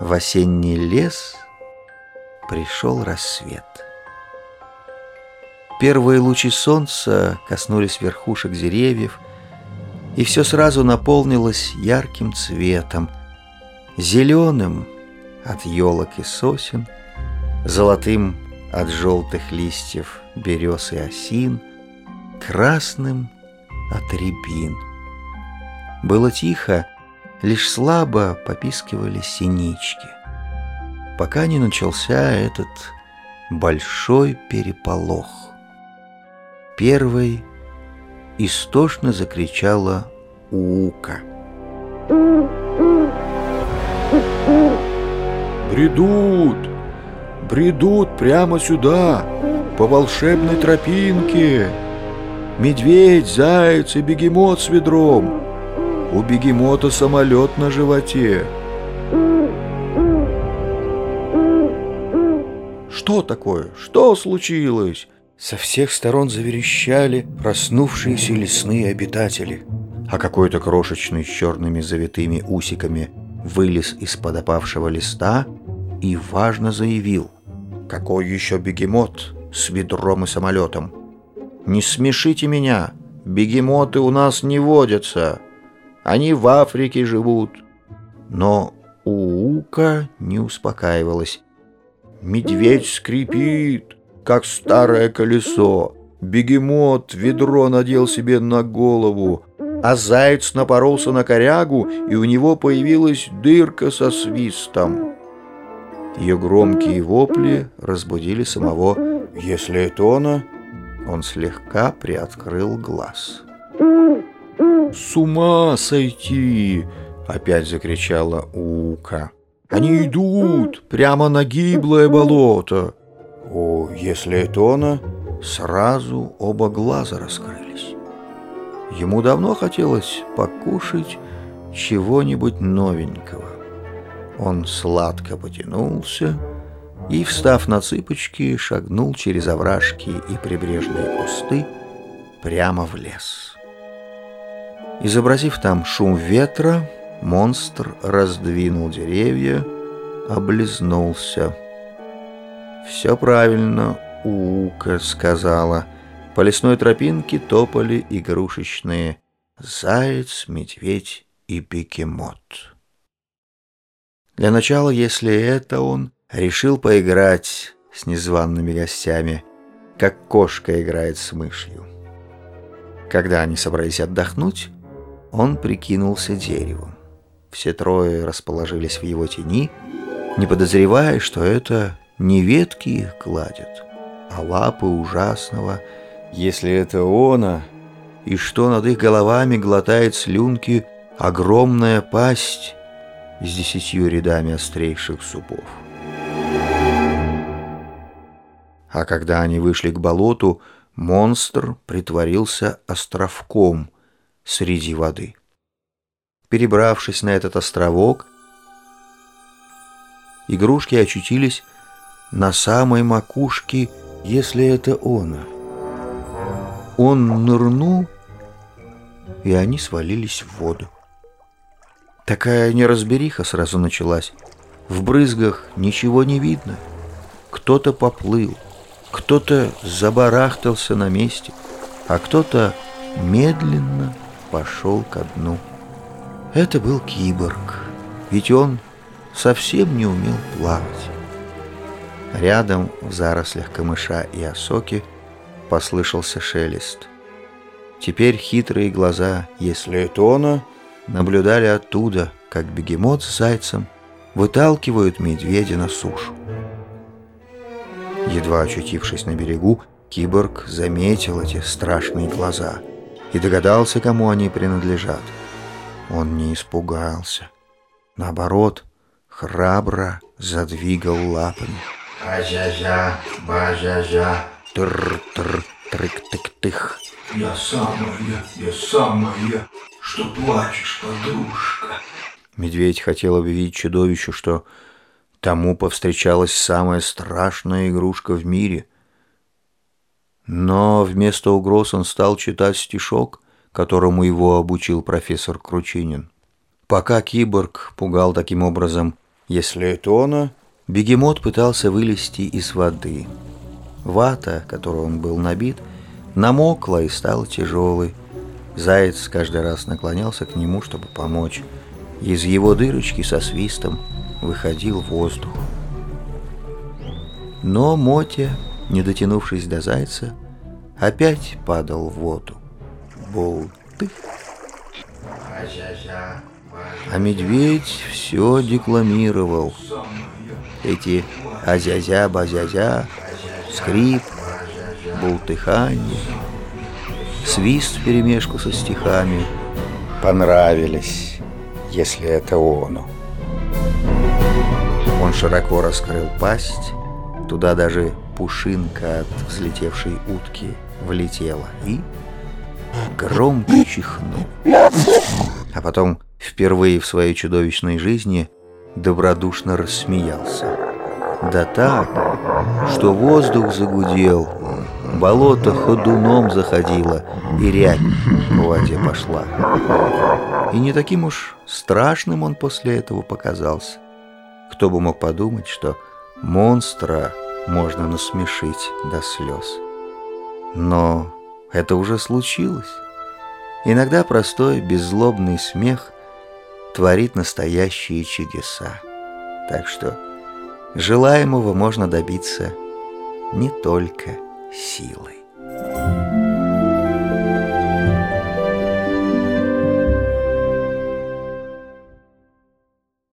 В осенний лес пришел рассвет. Первые лучи солнца коснулись верхушек деревьев, и все сразу наполнилось ярким цветом, зеленым от елок и сосен, золотым от желтых листьев берез и осин, красным от рябин. Было тихо, лишь слабо попискивали синички, пока не начался этот большой переполох. Первой истошно закричала Ука. «Бредут! Бредут прямо сюда, по волшебной тропинке! Медведь, заяц и бегемот с ведром! У бегемота самолет на животе!» «Что такое? Что случилось?» Со всех сторон заверещали проснувшиеся лесные обитатели, а какой-то крошечный с черными завитыми усиками вылез из-под опавшего листа и важно заявил «Какой еще бегемот с ведром и самолетом? Не смешите меня, бегемоты у нас не водятся, они в Африке живут». Но Уука не успокаивалась. «Медведь скрипит, как старое колесо. Бегемот ведро надел себе на голову, а заяц напоролся на корягу, и у него появилась дырка со свистом. Ее громкие вопли разбудили самого «Если это она...» Он слегка приоткрыл глаз. «С ума сойти!» — опять закричала Ука. «Они идут прямо на гиблое болото!» О, если это она, сразу оба глаза раскрылись. Ему давно хотелось покушать чего-нибудь новенького. Он сладко потянулся и, встав на цыпочки, шагнул через овражки и прибрежные кусты прямо в лес. Изобразив там шум ветра, монстр раздвинул деревья, облизнулся — «Все правильно, Ука сказала. По лесной тропинке топали игрушечные заяц, медведь и бегемот. Для начала, если это он, решил поиграть с незваными гостями, как кошка играет с мышью. Когда они собрались отдохнуть, он прикинулся деревом. Все трое расположились в его тени, не подозревая, что это не ветки их гладят, а лапы ужасного, если это она, и что над их головами глотает слюнки огромная пасть с десятью рядами острейших зубов. А когда они вышли к болоту, монстр притворился островком среди воды. Перебравшись на этот островок, игрушки очутились на самой макушке, если это он. Он нырнул, и они свалились в воду. Такая неразбериха сразу началась. В брызгах ничего не видно. Кто-то поплыл, кто-то забарахтался на месте, а кто-то медленно пошел ко дну. Это был киборг, ведь он совсем не умел плавать. Рядом, в зарослях камыша и осоки, послышался шелест. Теперь хитрые глаза, если это она, наблюдали оттуда, как бегемот с зайцем выталкивают медведя на сушу. Едва очутившись на берегу, киборг заметил эти страшные глаза и догадался, кому они принадлежат. Он не испугался. Наоборот, храбро задвигал лапами. Ажажа, бажажа. Тр-тр, трык-тык-тых. Я самая, я самая, что плачешь, подружка. Медведь хотел объявить чудовищу, что тому повстречалась самая страшная игрушка в мире. Но вместо угроз он стал читать стишок, которому его обучил профессор Кручинин. Пока киборг пугал таким образом Если это оно, бегемот пытался вылезти из воды. Вата, которой он был набит, намокла и стала тяжелой. Заяц каждый раз наклонялся к нему, чтобы помочь. Из его дырочки со свистом выходил воздух. Но Мотя, не дотянувшись до зайца, опять падал в воду. Болтых. А медведь все декламировал. Эти азязя, базязя, скрип, бултыханье, свист в перемешку со стихами понравились, если это оно. Он широко раскрыл пасть, туда даже пушинка от взлетевшей утки влетела и громко чихнул. А потом впервые в своей чудовищной жизни добродушно рассмеялся. Да так, что воздух загудел, болото ходуном заходило, и рябь по воде пошла. И не таким уж страшным он после этого показался. Кто бы мог подумать, что монстра можно насмешить до слез. Но это уже случилось. Иногда простой, беззлобный смех творит настоящие чудеса. Так что желаемого можно добиться не только силой.